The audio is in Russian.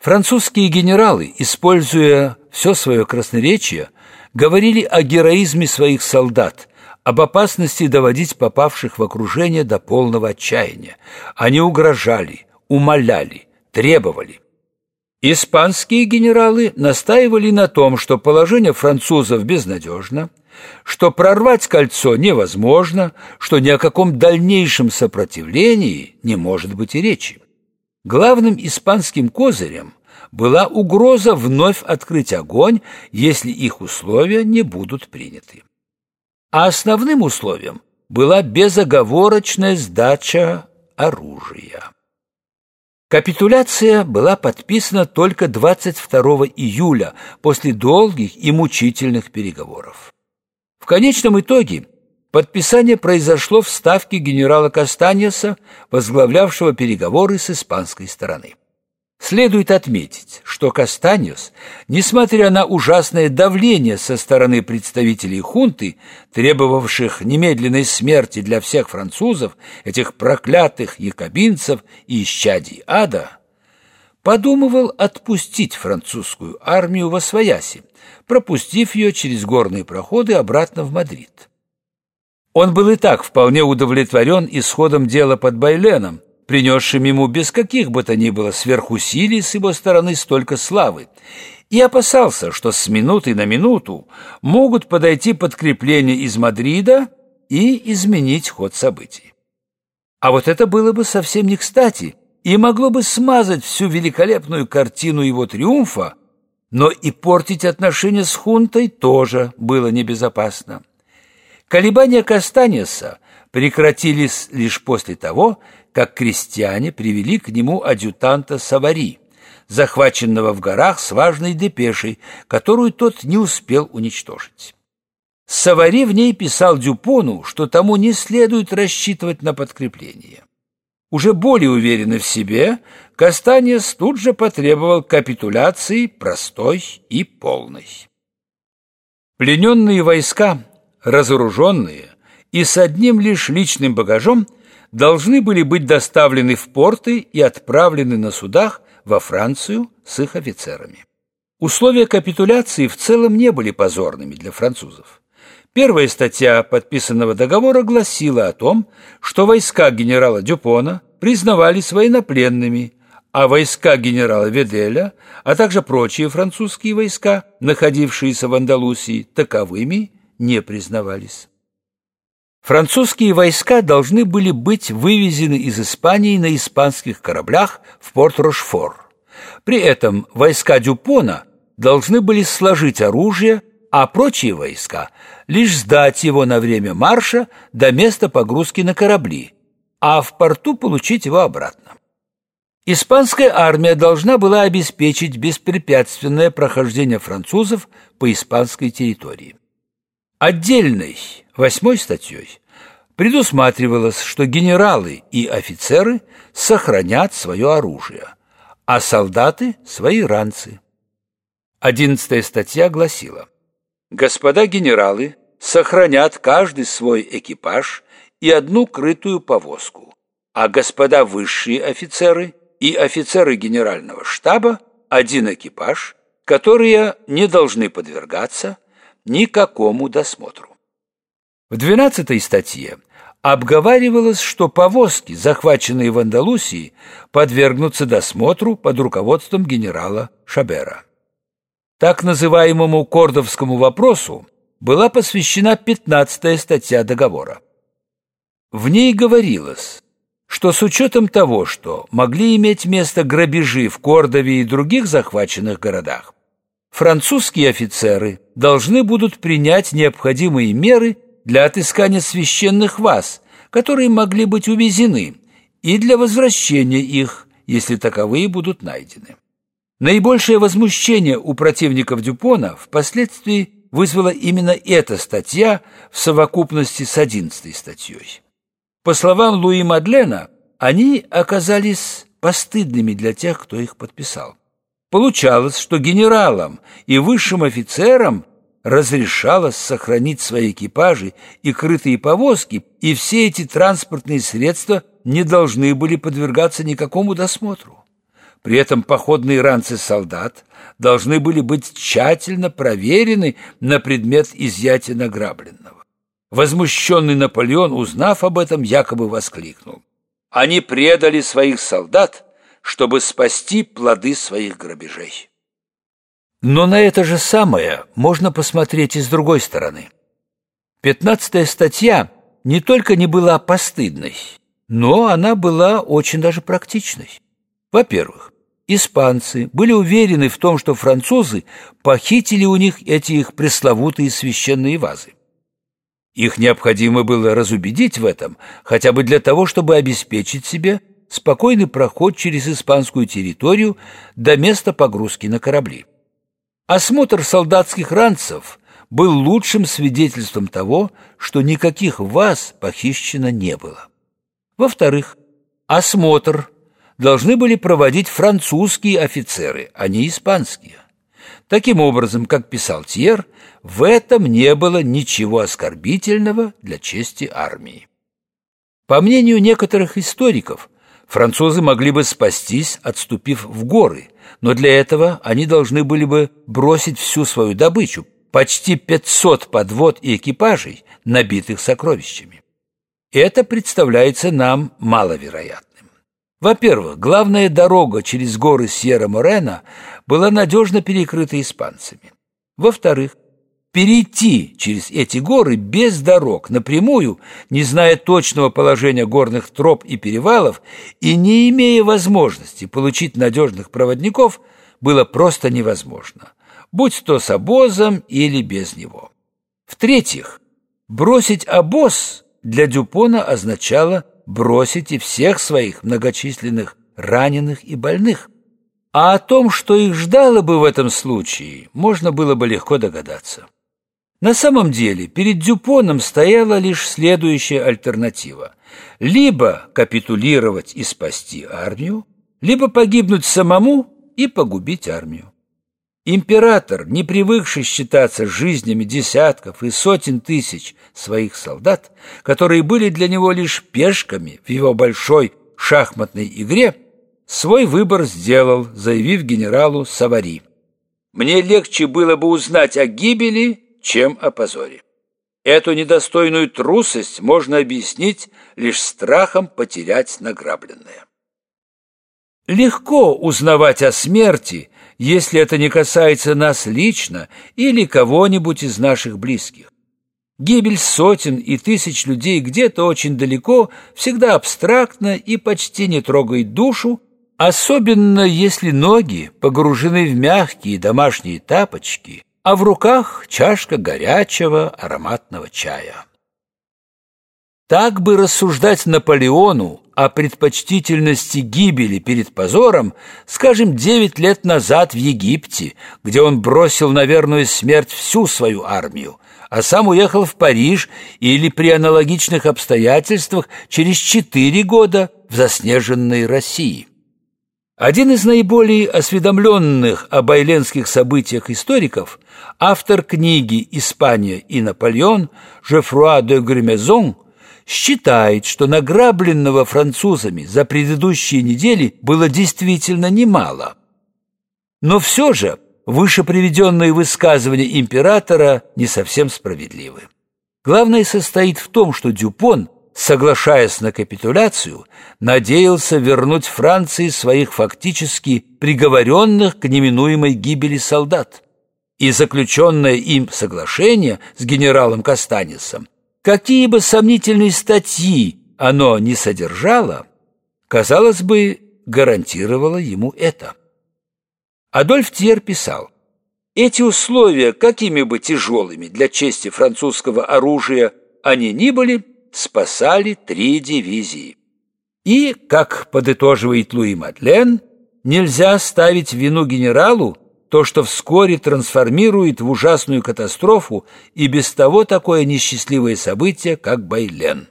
Французские генералы, используя все свое красноречие, говорили о героизме своих солдат, об опасности доводить попавших в окружение до полного отчаяния. Они угрожали, умоляли, требовали. Испанские генералы настаивали на том, что положение французов безнадежно, что прорвать кольцо невозможно, что ни о каком дальнейшем сопротивлении не может быть и речи. Главным испанским козырем была угроза вновь открыть огонь, если их условия не будут приняты. А основным условием была безоговорочная сдача оружия. Капитуляция была подписана только 22 июля после долгих и мучительных переговоров. В конечном итоге подписание произошло в ставке генерала Кастаньеса, возглавлявшего переговоры с испанской стороны. Следует отметить, что Кастаньос, несмотря на ужасное давление со стороны представителей хунты, требовавших немедленной смерти для всех французов, этих проклятых якобинцев и исчадий ада, подумывал отпустить французскую армию во Свояси, пропустив ее через горные проходы обратно в Мадрид. Он был и так вполне удовлетворен исходом дела под Байленом, принесшим ему без каких бы то ни было сверхусилий с его стороны столько славы, и опасался, что с минуты на минуту могут подойти подкрепления из Мадрида и изменить ход событий. А вот это было бы совсем не кстати и могло бы смазать всю великолепную картину его триумфа, но и портить отношения с хунтой тоже было небезопасно. Колебания Кастанеса прекратились лишь после того, как крестьяне привели к нему адъютанта Савари, захваченного в горах с важной депешей, которую тот не успел уничтожить. Савари в ней писал Дюпону, что тому не следует рассчитывать на подкрепление. Уже более уверенный в себе, Кастаньес тут же потребовал капитуляции простой и полной. Плененные войска, разоруженные и с одним лишь личным багажом – должны были быть доставлены в порты и отправлены на судах во Францию с их офицерами. Условия капитуляции в целом не были позорными для французов. Первая статья подписанного договора гласила о том, что войска генерала Дюпона признавались военнопленными, а войска генерала Веделя, а также прочие французские войска, находившиеся в Андалусии, таковыми не признавались. Французские войска должны были быть вывезены из Испании на испанских кораблях в порт Рошфор. При этом войска Дюпона должны были сложить оружие, а прочие войска лишь сдать его на время марша до места погрузки на корабли, а в порту получить его обратно. Испанская армия должна была обеспечить беспрепятственное прохождение французов по испанской территории. Отдельной, восьмой статьей, предусматривалось, что генералы и офицеры сохранят свое оружие, а солдаты – свои ранцы. Одиннадцатая статья гласила «Господа генералы сохранят каждый свой экипаж и одну крытую повозку, а господа высшие офицеры и офицеры генерального штаба – один экипаж, которые не должны подвергаться – никакому досмотру. В 12 статье обговаривалось, что повозки, захваченные в Андалусии, подвергнутся досмотру под руководством генерала Шабера. Так называемому кордовскому вопросу была посвящена 15 статья договора. В ней говорилось, что с учетом того, что могли иметь место грабежи в Кордове и других захваченных городах, французские офицеры должны будут принять необходимые меры для отыскания священных ваз, которые могли быть увезены, и для возвращения их, если таковые будут найдены. Наибольшее возмущение у противников Дюпона впоследствии вызвала именно эта статья в совокупности с одиннадцатой статьей. По словам Луи Мадлена, они оказались постыдными для тех, кто их подписал. Получалось, что генералам и высшим офицерам разрешалось сохранить свои экипажи и крытые повозки, и все эти транспортные средства не должны были подвергаться никакому досмотру. При этом походные ранцы солдат должны были быть тщательно проверены на предмет изъятия награбленного. Возмущенный Наполеон, узнав об этом, якобы воскликнул. Они предали своих солдат, чтобы спасти плоды своих грабежей. Но на это же самое можно посмотреть и с другой стороны. Пятнадцатая статья не только не была постыдной, но она была очень даже практичной. Во-первых, испанцы были уверены в том, что французы похитили у них эти их пресловутые священные вазы. Их необходимо было разубедить в этом, хотя бы для того, чтобы обеспечить себе спокойный проход через испанскую территорию до места погрузки на корабли. Осмотр солдатских ранцев был лучшим свидетельством того, что никаких ваз похищено не было. Во-вторых, осмотр должны были проводить французские офицеры, а не испанские. Таким образом, как писал Тьер, в этом не было ничего оскорбительного для чести армии. По мнению некоторых историков, французы могли бы спастись, отступив в горы, но для этого они должны были бы бросить всю свою добычу, почти 500 подвод и экипажей, набитых сокровищами. Это представляется нам маловероятным. Во-первых, главная дорога через горы Сьерра-Морена была надежно перекрыта испанцами. Во-вторых, перейти через эти горы без дорог напрямую, не зная точного положения горных троп и перевалов и не имея возможности получить надежных проводников, было просто невозможно будь то с обозом или без него. В-третьих, бросить обоз для Дюпона означало бросить и всех своих многочисленных раненых и больных. А о том, что их ждало бы в этом случае, можно было бы легко догадаться. На самом деле перед Дюпоном стояла лишь следующая альтернатива. Либо капитулировать и спасти армию, либо погибнуть самому и погубить армию. Император, не привыкший считаться жизнями десятков и сотен тысяч своих солдат, которые были для него лишь пешками в его большой шахматной игре, свой выбор сделал, заявив генералу Савари. «Мне легче было бы узнать о гибели, чем о позоре. Эту недостойную трусость можно объяснить лишь страхом потерять награбленное». Легко узнавать о смерти, если это не касается нас лично или кого-нибудь из наших близких. Гибель сотен и тысяч людей где-то очень далеко всегда абстрактна и почти не трогает душу, особенно если ноги погружены в мягкие домашние тапочки, а в руках чашка горячего ароматного чая. Так бы рассуждать Наполеону о предпочтительности гибели перед позором, скажем, девять лет назад в Египте, где он бросил на верную смерть всю свою армию, а сам уехал в Париж или при аналогичных обстоятельствах через четыре года в заснеженной России. Один из наиболее осведомленных о байленских событиях историков, автор книги «Испания и Наполеон» Жефруа де Гремезон – считает, что награбленного французами за предыдущие недели было действительно немало. Но все же выше приведенные высказывания императора не совсем справедливы. Главное состоит в том, что Дюпон, соглашаясь на капитуляцию, надеялся вернуть Франции своих фактически приговоренных к неминуемой гибели солдат. И заключенное им соглашение с генералом Кастанисом Какие бы сомнительные статьи оно ни содержало, казалось бы, гарантировало ему это. Адольф Тьер писал, «Эти условия, какими бы тяжелыми для чести французского оружия они ни были, спасали три дивизии. И, как подытоживает Луи Мадлен, нельзя ставить вину генералу то, что вскоре трансформирует в ужасную катастрофу и без того такое несчастливое событие, как Байлен.